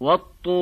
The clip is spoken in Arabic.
والطور